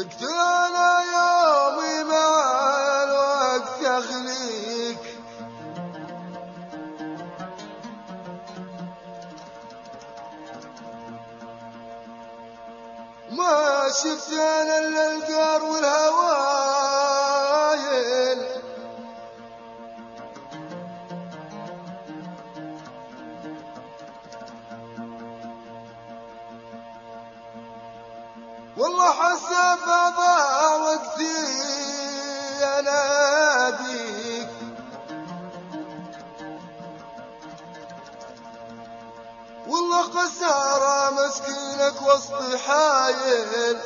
أنا يومي مع الوقت يخليك ما شفت أنا إلا القار والهوايل والله حسب ضاوك اناديك والله خسارة مسكينك وسط حايل.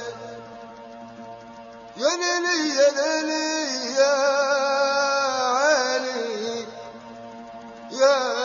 يا ليلي يا ليلي يا عيني يا